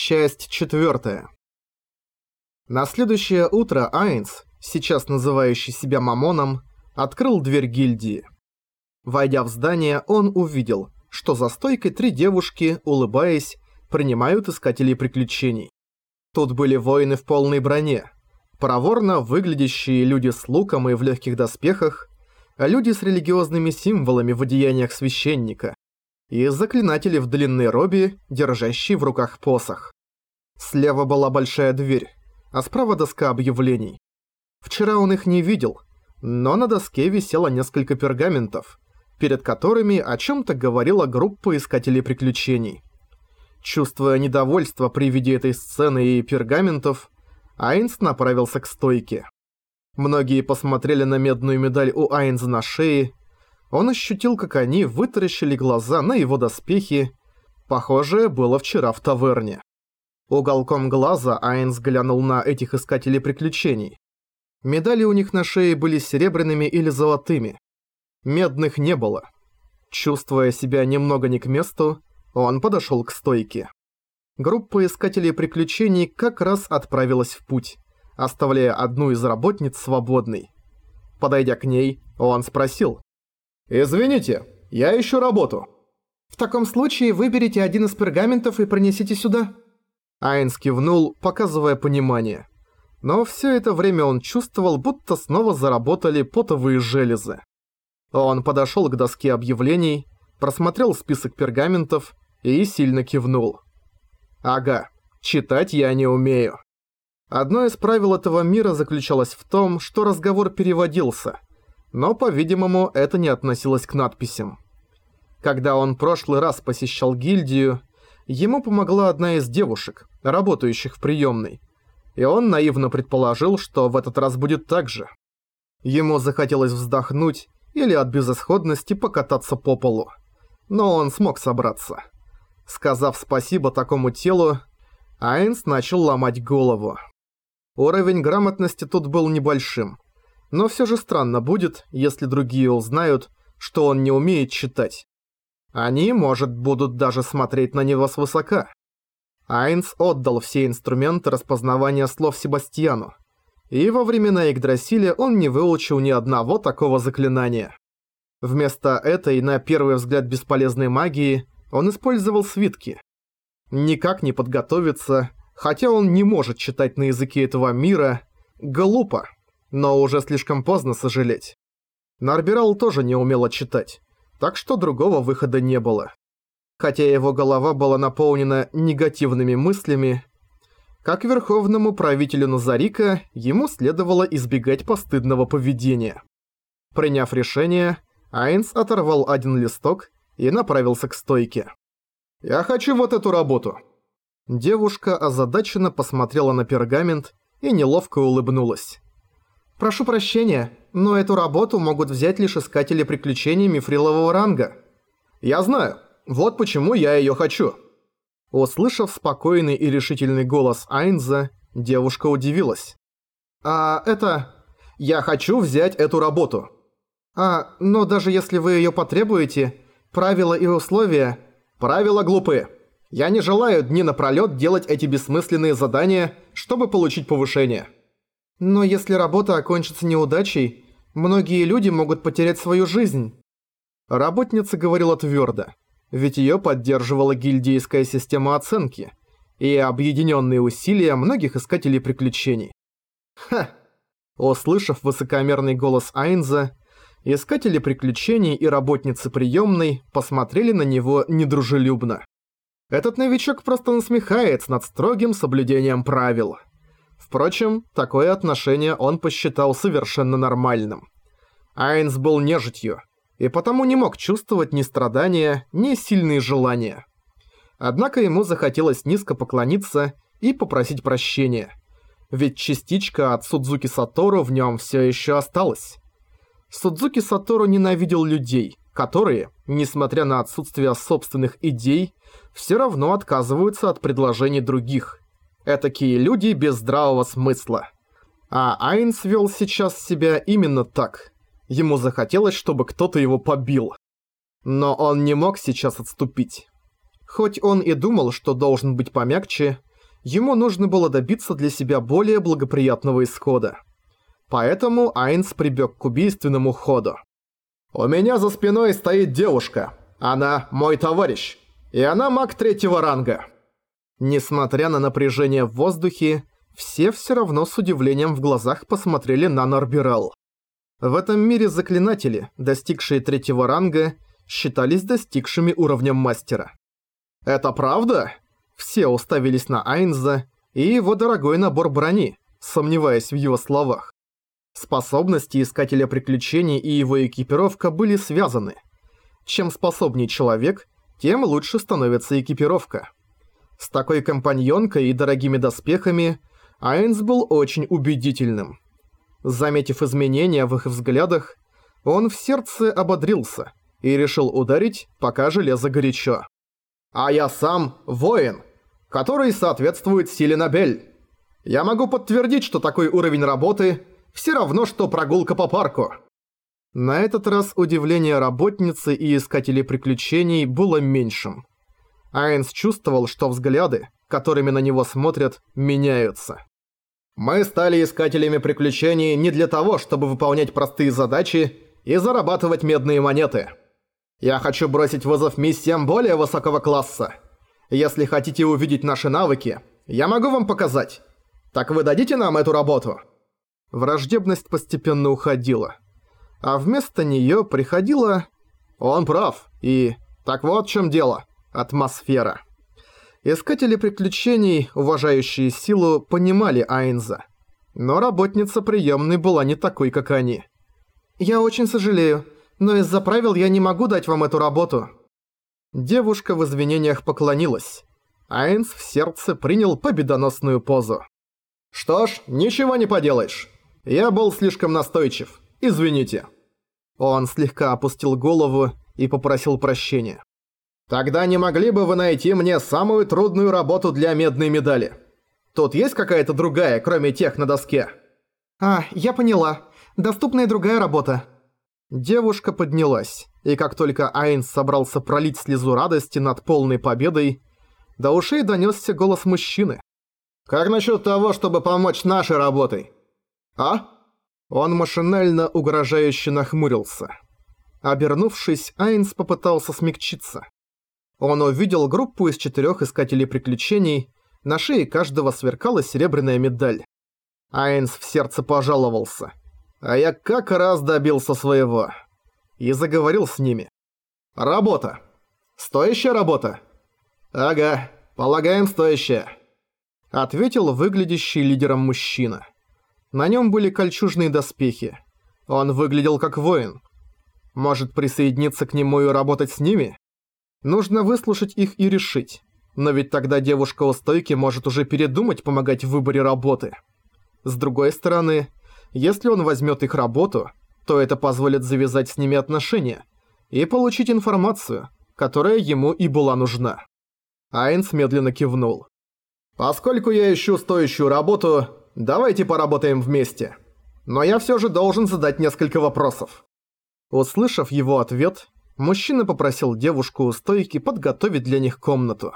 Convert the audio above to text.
Часть четвертая. На следующее утро Айнс, сейчас называющий себя Мамоном, открыл дверь гильдии. Войдя в здание, он увидел, что за стойкой три девушки, улыбаясь, принимают искателей приключений. Тут были воины в полной броне, проворно выглядящие люди с луком и в легких доспехах, а люди с религиозными символами в одеяниях священника, и заклинатели в длинной робе, держащие в руках посох. Слева была большая дверь, а справа доска объявлений. Вчера он их не видел, но на доске висело несколько пергаментов, перед которыми о чем-то говорила группа искателей приключений. Чувствуя недовольство при виде этой сцены и пергаментов, Айнс направился к стойке. Многие посмотрели на медную медаль у Айнза на шее. Он ощутил, как они вытаращили глаза на его доспехи. Похожее было вчера в таверне. Уголком глаза Айнс глянул на этих искателей приключений. Медали у них на шее были серебряными или золотыми. Медных не было. Чувствуя себя немного не к месту, он подошел к стойке. Группа искателей приключений как раз отправилась в путь, оставляя одну из работниц свободной. Подойдя к ней, он спросил. «Извините, я ищу работу». «В таком случае выберите один из пергаментов и принесите сюда». Айнс кивнул, показывая понимание. Но все это время он чувствовал, будто снова заработали потовые железы. Он подошел к доске объявлений, просмотрел список пергаментов и сильно кивнул. «Ага, читать я не умею». Одно из правил этого мира заключалось в том, что разговор переводился, но, по-видимому, это не относилось к надписям. Когда он прошлый раз посещал гильдию, ему помогла одна из девушек, работающих в приемной, и он наивно предположил, что в этот раз будет так же. Ему захотелось вздохнуть или от безысходности покататься по полу. Но он смог собраться. Сказав спасибо такому телу, Айнс начал ломать голову. Уровень грамотности тут был небольшим. Но все же странно будет, если другие узнают, что он не умеет читать. Они, может, будут даже смотреть на него свысока. Айнс отдал все инструменты распознавания слов Себастьяну, и во времена Игдрасиля он не выучил ни одного такого заклинания. Вместо этой, на первый взгляд, бесполезной магии, он использовал свитки. Никак не подготовиться, хотя он не может читать на языке этого мира, глупо, но уже слишком поздно сожалеть. Нарбирал тоже не умела читать, так что другого выхода не было. Хотя его голова была наполнена негативными мыслями, как верховному правителю Назарика, ему следовало избегать постыдного поведения. Приняв решение, Айнс оторвал один листок и направился к стойке. «Я хочу вот эту работу». Девушка озадаченно посмотрела на пергамент и неловко улыбнулась. «Прошу прощения, но эту работу могут взять лишь искатели приключений мифрилового ранга». «Я знаю. Вот почему я её хочу». Услышав спокойный и решительный голос Айнза, девушка удивилась. «А это... Я хочу взять эту работу». «А, но даже если вы её потребуете, правила и условия...» «Правила глупы. Я не желаю дни напролёт делать эти бессмысленные задания, чтобы получить повышение». «Но если работа окончится неудачей, многие люди могут потерять свою жизнь». Работница говорила твёрдо ведь ее поддерживала гильдейская система оценки и объединенные усилия многих искателей приключений. Ха! Услышав высокомерный голос Айнза, искатели приключений и работницы приемной посмотрели на него недружелюбно. Этот новичок просто насмехается над строгим соблюдением правил. Впрочем, такое отношение он посчитал совершенно нормальным. Айнс был нежитью, и потому не мог чувствовать ни страдания, ни сильные желания. Однако ему захотелось низко поклониться и попросить прощения. Ведь частичка от Судзуки Сатору в нем все еще осталась. Судзуки Сатору ненавидел людей, которые, несмотря на отсутствие собственных идей, все равно отказываются от предложений других. Этакие люди без здравого смысла. А Айнс вел сейчас себя именно так – Ему захотелось, чтобы кто-то его побил. Но он не мог сейчас отступить. Хоть он и думал, что должен быть помягче, ему нужно было добиться для себя более благоприятного исхода. Поэтому Айнс прибег к убийственному ходу. «У меня за спиной стоит девушка. Она мой товарищ. И она маг третьего ранга». Несмотря на напряжение в воздухе, все все равно с удивлением в глазах посмотрели на Нарбирал. В этом мире заклинатели, достигшие третьего ранга, считались достигшими уровнем мастера. «Это правда?» Все уставились на Айнза и его дорогой набор брони, сомневаясь в его словах. Способности Искателя Приключений и его экипировка были связаны. Чем способнее человек, тем лучше становится экипировка. С такой компаньонкой и дорогими доспехами Айнс был очень убедительным. Заметив изменения в их взглядах, он в сердце ободрился и решил ударить, пока железо горячо. «А я сам воин, который соответствует силе Набель. Я могу подтвердить, что такой уровень работы все равно, что прогулка по парку». На этот раз удивление работницы и искателей приключений было меньшим. Айнс чувствовал, что взгляды, которыми на него смотрят, меняются. «Мы стали искателями приключений не для того, чтобы выполнять простые задачи и зарабатывать медные монеты. Я хочу бросить вызов миссиям более высокого класса. Если хотите увидеть наши навыки, я могу вам показать. Так вы дадите нам эту работу?» Враждебность постепенно уходила. А вместо неё приходила... Он прав, и... Так вот в чём дело атмосфера. Искатели приключений, уважающие силу, понимали Айнза. Но работница приемной была не такой, как они. «Я очень сожалею, но из-за правил я не могу дать вам эту работу». Девушка в извинениях поклонилась. Айнс в сердце принял победоносную позу. «Что ж, ничего не поделаешь. Я был слишком настойчив. Извините». Он слегка опустил голову и попросил прощения. Тогда не могли бы вы найти мне самую трудную работу для медной медали? Тут есть какая-то другая, кроме тех на доске? А, я поняла. Доступная другая работа. Девушка поднялась, и как только Айнс собрался пролить слезу радости над полной победой, до ушей донёсся голос мужчины. «Как насчет того, чтобы помочь нашей работой?» «А?» Он машинально угрожающе нахмурился. Обернувшись, Айнс попытался смягчиться. Он увидел группу из четырех искателей приключений, на шее каждого сверкала серебряная медаль. Айнс в сердце пожаловался. А я как раз добился своего. И заговорил с ними. «Работа. Стоящая работа?» «Ага, полагаем, стоящая», — ответил выглядящий лидером мужчина. На нем были кольчужные доспехи. Он выглядел как воин. Может присоединиться к нему и работать с ними? Нужно выслушать их и решить. Но ведь тогда девушка у стойки может уже передумать помогать в выборе работы. С другой стороны, если он возьмет их работу, то это позволит завязать с ними отношения и получить информацию, которая ему и была нужна. Айнс медленно кивнул. «Поскольку я ищу стоящую работу, давайте поработаем вместе. Но я все же должен задать несколько вопросов». Услышав его ответ, Мужчина попросил девушку у стойки подготовить для них комнату.